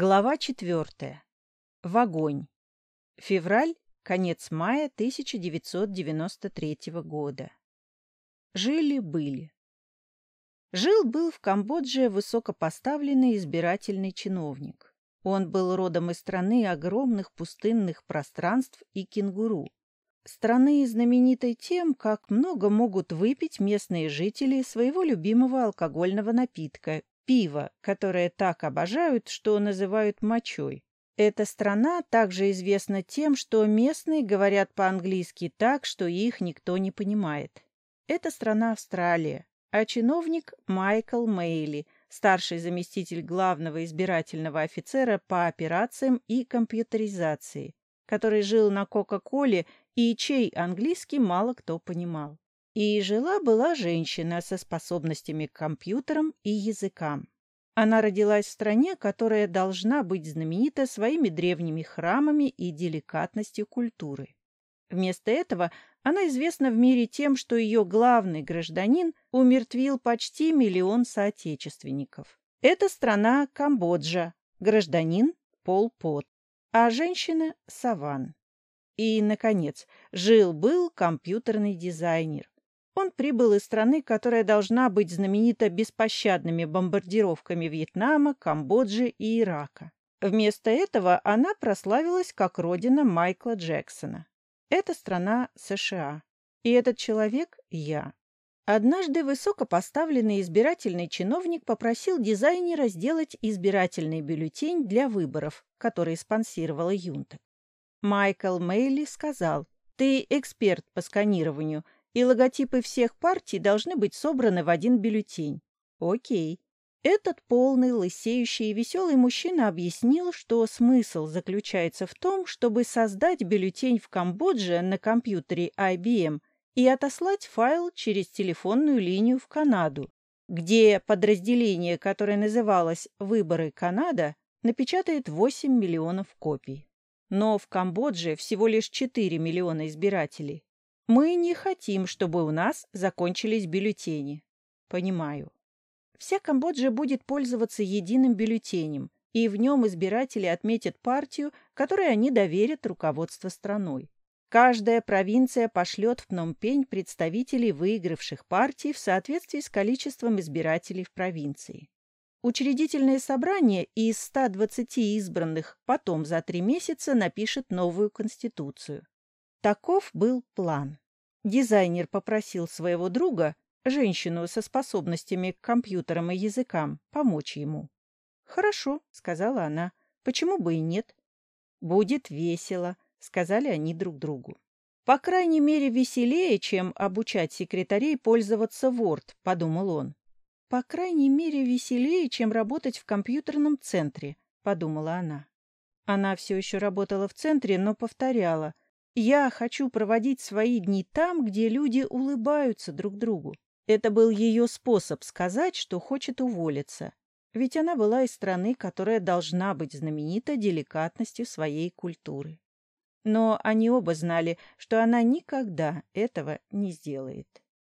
Глава четвертая. В огонь. Февраль, конец мая 1993 года. Жили-были. Жил-был в Камбодже высокопоставленный избирательный чиновник. Он был родом из страны огромных пустынных пространств и кенгуру. Страны, знаменитой тем, как много могут выпить местные жители своего любимого алкогольного напитка пиво, которое так обожают, что называют мочой. Эта страна также известна тем, что местные говорят по-английски так, что их никто не понимает. Это страна Австралия, а чиновник Майкл Мейли, старший заместитель главного избирательного офицера по операциям и компьютеризации, который жил на Кока-Коле и чей английский мало кто понимал. И жила-была женщина со способностями к компьютерам и языкам. Она родилась в стране, которая должна быть знаменита своими древними храмами и деликатностью культуры. Вместо этого она известна в мире тем, что ее главный гражданин умертвил почти миллион соотечественников. Это страна Камбоджа, гражданин Пол Пот, а женщина – Саван. И, наконец, жил-был компьютерный дизайнер, он прибыл из страны, которая должна быть знаменита беспощадными бомбардировками Вьетнама, Камбоджи и Ирака. Вместо этого она прославилась как родина Майкла Джексона. Это страна США. И этот человек – я. Однажды высокопоставленный избирательный чиновник попросил дизайнера сделать избирательный бюллетень для выборов, который спонсировала юнта. Майкл Мейли сказал, «Ты эксперт по сканированию – и логотипы всех партий должны быть собраны в один бюллетень. Окей. Этот полный, лысеющий и веселый мужчина объяснил, что смысл заключается в том, чтобы создать бюллетень в Камбодже на компьютере IBM и отослать файл через телефонную линию в Канаду, где подразделение, которое называлось «Выборы Канада», напечатает 8 миллионов копий. Но в Камбодже всего лишь 4 миллиона избирателей. Мы не хотим, чтобы у нас закончились бюллетени. Понимаю. Вся Камбоджа будет пользоваться единым бюллетенем, и в нем избиратели отметят партию, которой они доверят руководство страной. Каждая провинция пошлет в Пномпень представителей выигравших партий в соответствии с количеством избирателей в провинции. Учредительное собрание из 120 избранных потом за три месяца напишет новую конституцию. Таков был план. Дизайнер попросил своего друга, женщину со способностями к компьютерам и языкам, помочь ему. «Хорошо», — сказала она, — «почему бы и нет?» «Будет весело», — сказали они друг другу. «По крайней мере, веселее, чем обучать секретарей пользоваться Word», — подумал он. «По крайней мере, веселее, чем работать в компьютерном центре», — подумала она. Она все еще работала в центре, но повторяла — я хочу проводить свои дни там, где люди улыбаются друг другу. Это был ее способ сказать, что хочет уволиться. Ведь она была из страны, которая должна быть знаменита деликатностью своей культуры. Но они оба знали, что она никогда этого не сделает.